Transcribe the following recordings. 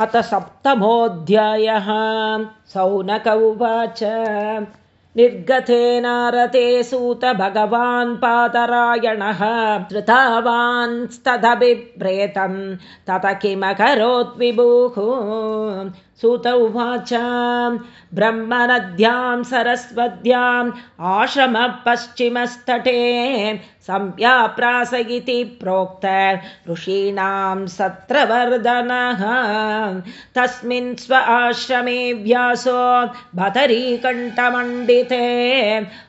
अथ सप्तमोऽध्यायः। सौनक उवाच निर्गते नारते सूत भगवान् पादरायणः धृतावांस्तदभिप्रेतं तत किमकरोद्विभुः सुत उवाच। ब्रह्मनद्यां सरस्वत्याम् आश्रमः पश्चिमस्तटे संव्याप्रास इति प्रोक्त ऋषीणां सत्रवर्धनः। तस्मिन् स्व आश्रमे व्यासो भतरीकण्ठमण्डिते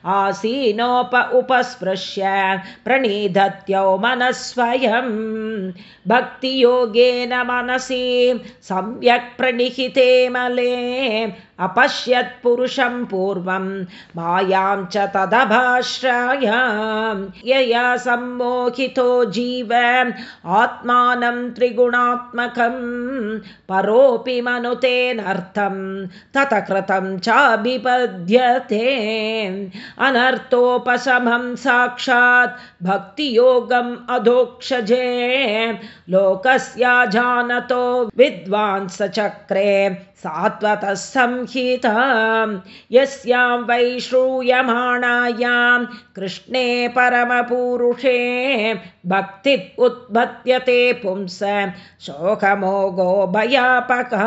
आसीनोप उपस्पृश्य प्रणिधत्यौ मनस्वयं। भक्तियोगेन मनसि सम्यक् प्रणिहिते தேமலே अपश्यत्पुरुषं पूर्वं मायां च तदभाश्रयां यया सम्मोहितो जीव आत्मानं त्रिगुणात्मकं परोऽपि मनुतेनर्थं तत कृतं चाभिपद्यते अनर्थोपशमं साक्षात् भक्तियोगम् अधोक्षजे लोकस्या जानतो विद्वांसचक्रे सात्वतः संहितां यस्यां वै श्रूयमाणायां कृष्णे परमपूरुषे भक्ति उत्पद्यते पुंस शोकमोगो भयापकः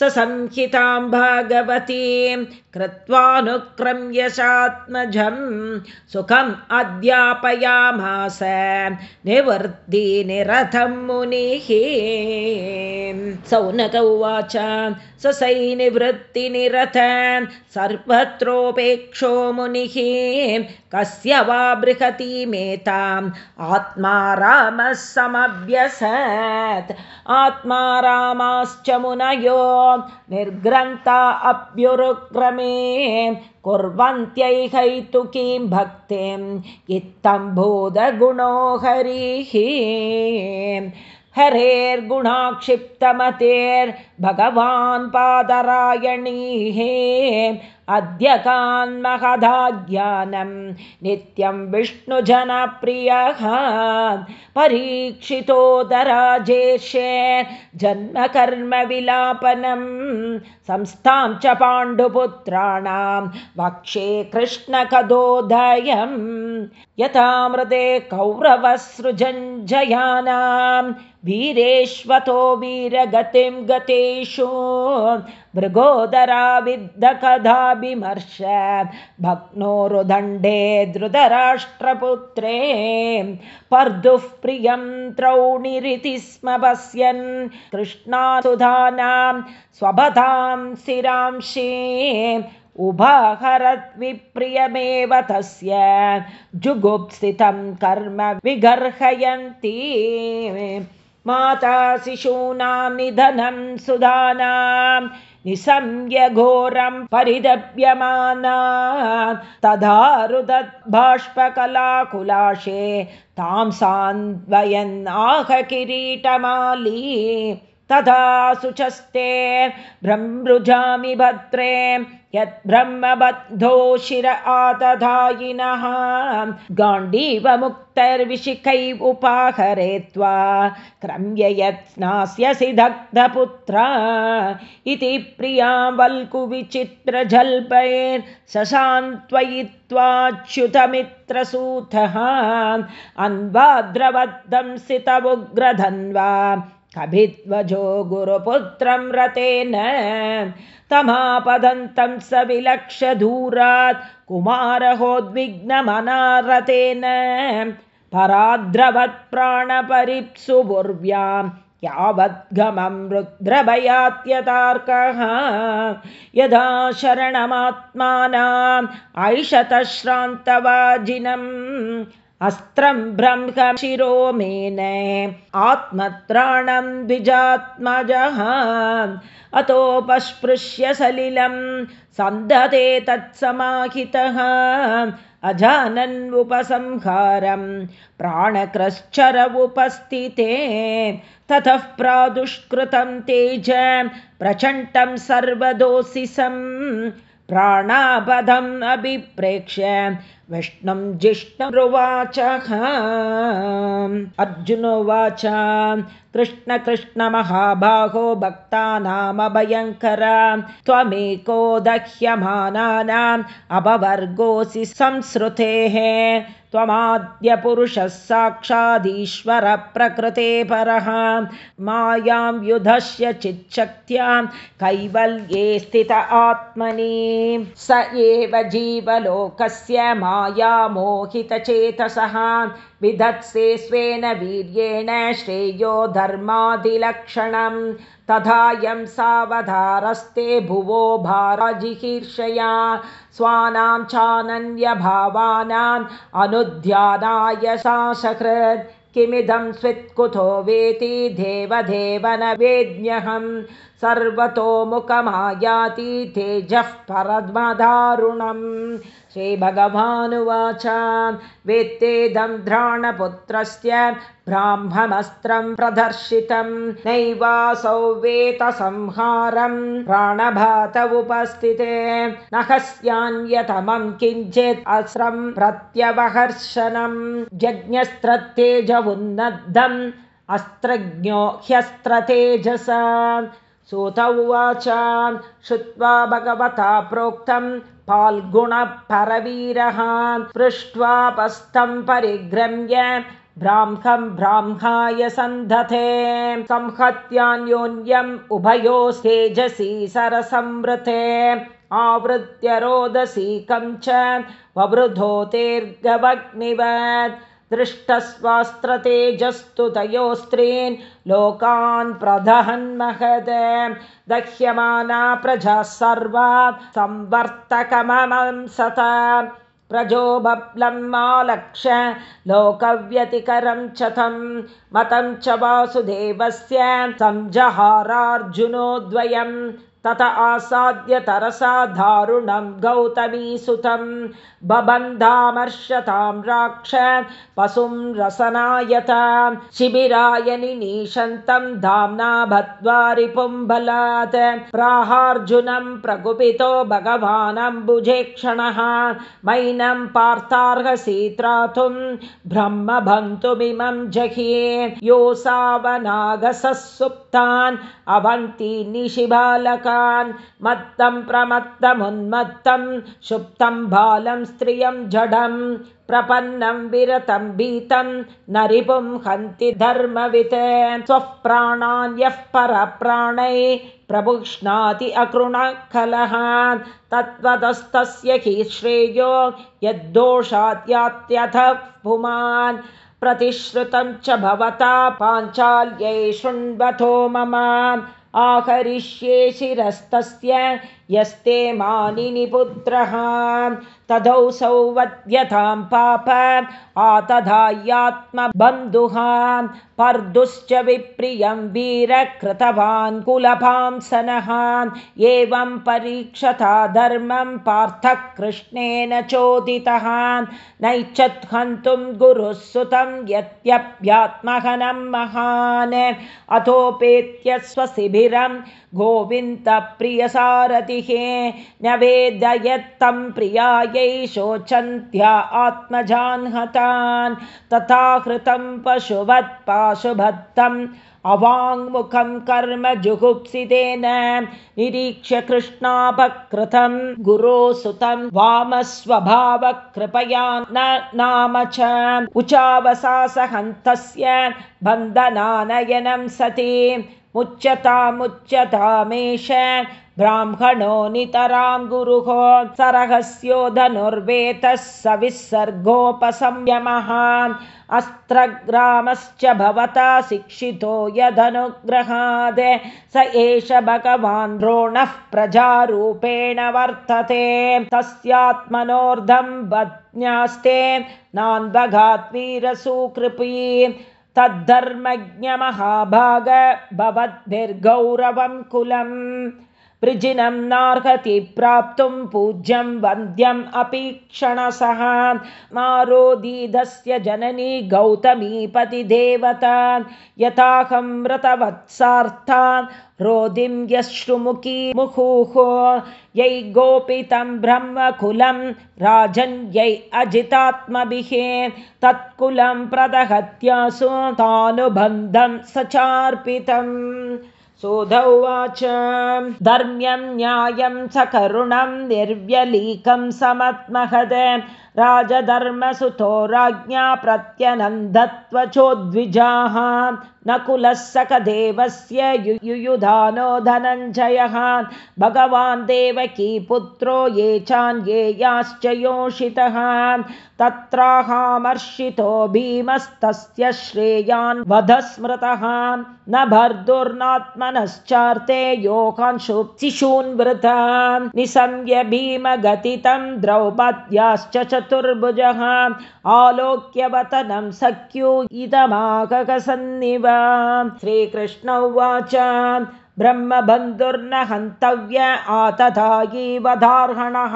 स संहितां भगवतीं कृत्वानुक्रम्यशात्मजं सुखम् अध्यापयामास। निवर्तिनिरथं मुनिः। सौनक उवाच ससैनिवृत्तिनिरथ सर्वत्रोपेक्षो मुनिः। कस्य वा बृहतीमेताम् आत्मा रामः समभ्यसत् आत्मा रामाश्च मुनयो निर्ग्रन्था अप्युरुक्रमे कुर्वन्त्यैहैतु किं गुणो इत्थम्भूतगुणो हरिः। हरेर्गुणाक्षिप्तमतेर् हरेर्गुणाक्षिप्तमतेर्भगवान् पादरायणीः अद्य कान्महदाज्ञानं नित्यं विष्णुजनप्रियः परीक्षितोदराजेशे जन्मकर्मविलापनं संस्थां च पाण्डुपुत्राणां वक्षे कृष्णकदोदयं यथा मृदे कौरवसृजञ्जयानां वीरेश्वतो वीरगतिं गतेषु मृगोदरा विद्धकदाभिमर्श भग्नोरुदण्डे धृतराष्ट्रपुत्रे पर्दुः प्रियं त्रौणिरिति स्म पश्यन् कृष्णासुधानां स्वभतां शिरांशे उभाहरद्विप्रियमेव तस्य जुगुप्सितं कर्म विगर्हयन्ति माता शिशूनां निधनं सुधानां निसंयघोरं परिदप्यमाना तदा रुदद्बाष्पकलाकुलाशे तां सान्वयन्नाह किरीटमाली शुचस्ते भ्रमृजामि भद्रे यद्ब्रह्मबद्धो शिर आतधायिनः। गाण्डीवमुक्तैर्विशिखैव उपाहरे त्वा क्रम्य यत्नास्यसि दग्धपुत्रा इति प्रियां वल्कुविचित्रजल्पैर्शशान्त्वयित्वाच्युतमित्रसूतः अन्वाद्रवद्धं सितमुग्रधन्वा कभिध्वजो गुरुपुत्रं रतेन तमापदन्तं स विलक्ष्यदूरात् कुमारहोद्विग्नमनारतेन पराद्रवत्प्राणपरिप्सुभुर्व्यां यावद्गमं रुद्रभयात्यतार्कः यदा शरणमात्मानाम् ऐषतश्रान्तवाजिनम् अस्त्रं ब्रह्मशिरो मेन। आत्मत्राणं द्विजात्मजः। अतोपस्पृश्य सलिलं सन्धते तत्समाहितः। अजानन्वुपसंहारं प्राणक्रश्चर उपस्थिते ततः प्रादुष्कृतं तेज प्रचण्डं सर्वदोषिसं। प्राणापदम् अभिप्रेक्ष्य विष्णुं जिष्णुरुवाचः। अर्जुनोवाच कृष्ण कृष्ण महाबाहो भक्तानामभयङ्कर त्वमेको दह्यमानानाम् अपवर्गोऽसि संसृतेः। त्वमाद्यपुरुषः साक्षादीश्वरप्रकृते परः। मायां युधस्य चिच्छक्त्यां कैवल्ये स्थित आत्मनि। स एव जीवलोकस्य मायामोहितचेतसः विधत्से स्वेन वीर्येण श्रेयो धर्मादिलक्षणं तथायं सावधारस्ते भुवो भाराजिहीर्षया। स्वानां चानन्यभावानाम् अनुध्यानाय सासकृत्। किमिदं स्वित्कुतो वेति देवदेव न वेद्यहं सर्वतोमुखमायाति तेजः परद्मदारुणम् श्रीभगवानुवाच वेत्तेदं द्राणपुत्रस्य ब्राह्ममस्त्रं प्रदर्शितं। नैवासौ वेतसंहारं प्राणभात उपस्थिते। नखस्यान्यतमं किञ्चित् अस्रं प्रत्यवहर्षणं। जज्ञस्त्रतेज उन्नद्धम् अस्त्रज्ञो ह्यस्त्रतेजसा। सुत उवाच श्रुत्वा भगवता प्रोक्तं फाल्गुणपरवीरः पृष्ट्वापस्थं परिग्रम्य ब्राह्मं ब्राह्माय सन्धते संहत्यान्योन्यम् उभयोस्तेजसि सरसंवृते आवृत्य रोदसीकं च ववृधोतेर्गवग्निवत् दृष्टस्वास्त्रतेजस्तु तयोस्त्रीन् लोकान् प्रदहन्महद दह्यमाना प्रजा सर्वा संवर्तकममं सत। प्रजोबप्लम्मालक्ष्य लोकव्यतिकरं च तं मतं च वासुदेवस्य संजहारार्जुनोद्वयम् तत आसाद्य तरसा दारुणं गौतमीसुतं बबन्धामर्षतां राक्ष पशुं रसनायत शिबिराय निनीशन्तं धाम्ना भद्वारिपुम्बलात् प्राहार्जुनं प्रकुपितो भगवानम्बुजे क्षणः मैनं पार्थार्हसि त्रातुं ब्रह्मभन्तुमिमं जहे योऽसावनागसः सुप्तान् अवन्ति निशिबालका मत्तं प्रमत्तमुन्मत्तं शुप्तं बालं स्त्रियं जडं प्रपन्नं विरतं भीतं न रिपुं हन्ति धर्मवित्। स्वः प्राणान्यः परप्राणै प्रभुष्णाति अकृणकलः तत्त्वतस्तस्य हि श्रेयो यद्दोषाद्यात्यथ पुमान्। प्रतिश्रुतं च भवता पाञ्चाल्यै शृण्वतो मम आहरिष्ये शिरस्तस्य यस्ते मानिनिपुत्रः तदौ सौवद्यतां पाप आतधाय्यात्मबन्धुः पर्दुश्च विप्रियं वीरकृतवान् कुलपांसनः एवं परीक्षता धर्मं पार्थः कृष्णेन चोदितः नैच्छत् हन्तुं गुरुः सुतं यत्यप्यात्महनं महान् अथोपेत्य स्वशिबिरं गोविन्दप्रियसारथिः न वेदयत्तं प्रियायै शोचन्त्या आत्मजान्हतान् तथा कृतं पशुभत्पाशुभत्तम् अवाङ्मुखं कर्म जुगुप्सितेन निरीक्ष्य कृष्णापकृतं गुरोसुतं वामस्वभावकृपया न नाम च। उचावसासहन्तस्य बन्धनानयनं सति। मुच्यतामुच्यतामेष ब्राह्मणो नितरां गुरुः सरहस्यो धनुर्वेतः स विसर्गोपसंयमः अस्त्रग्रामश्च भवता शिक्षितो यदनुग्रहाद् स एष भगवान् द्रोणः प्रजारूपेण वर्तते। तस्यात्मनोर्धं बध्न्यास्ते नान्वघात्वीरसुकृपी तद्धर्मज्ञमहाभाग भवद्भिर्गौरवं कुलम् वृजिनं नार्हति प्राप्तुं पूज्यं वन्द्यम् अपि क्षणसः। मारोदीदस्य जननी गौतमीपतिदेवता यथाहं व्रतवत्सार्थान् रोदिं यश्रुमुखी मुहुः। यै गोपितं ब्रह्मकुलं राजन्यै अजितात्मभिः। तत्कुलं प्रदहत्यासु तानुबन्धं सचार्पितम् सोधौवाच धर्म्यं न्यायं सकरुणं निर्व्यलीकं समत्महद राजधर्मसुतो राज्ञा प्रत्यनन्दत्वचोद्विजाः न कुलः सकदेवस्य युयुधानो धनञ्जयः भगवान् देवकी पुत्रो ये चान्येयाश्च योषितः तत्राहामर्षितो भीमस्तस्य श्रेयान् वधस्मृतः न भर्दुर्नात्मनश्चार्ते योगांशुशिशून्वृता निसंय भीमगतितं द्रौपद्याश्च चतुर्भुजः आलोक्यवतनं सख्यु इदमाकसन्निव श्रीकृष्ण उवाच ब्रह्मबन्धुर्न हन्तव्य आतथायीवधार्हणः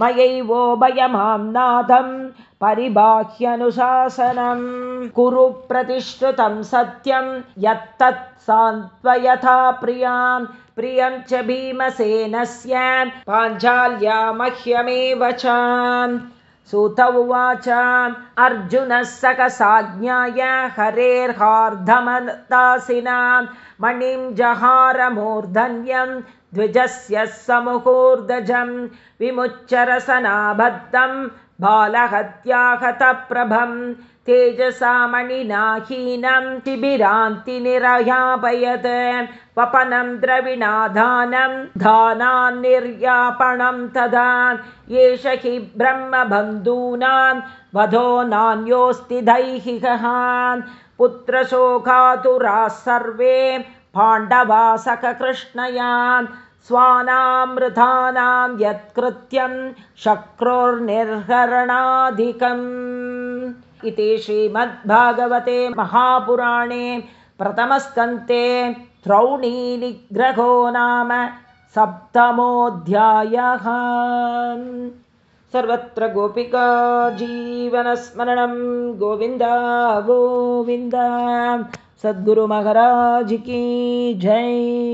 मयैवोभयमां नाथं परिबाह्यनुशासनं। कुरु प्रतिश्रुतं सत्यं यत्तत् सान्त्वयथा प्रियां। प्रियं च भीमसेनस्य पाञ्चाल्या मह्यमेव च सुत उवाच अर्जुनः सकसाज्ञाय हरेर्हार्धमदासिना मणिं जहारमूर्धन्यं द्विजस्य समुहूर्धजं विमुच्चरसनाबद्धं बालहत्याहतप्रभं तेजसा मणिनाहीनं शिबिरान्तिनिरयापयत्। वपनं द्रविणाधानं धानान्निर्यापणं तदा एष हि ब्रह्मबन्धूनां वधो नान्योऽस्ति दैहिकः पुत्रशोकातुराः सर्वे पाण्डवासककृष्णयान् स्वानामृतानां यत्कृत्यं शक्रोर्निर्हरणाधिकम् इति श्रीमद्भागवते महापुराणे प्रथमस्कन्ते द्रौणीनिग्रहो नाम सप्तमोऽध्यायः। सर्वत्र गोपिका जीवनस्मरणं गोविन्द गोविन्द। सद्गुरुमहाराजिकी जय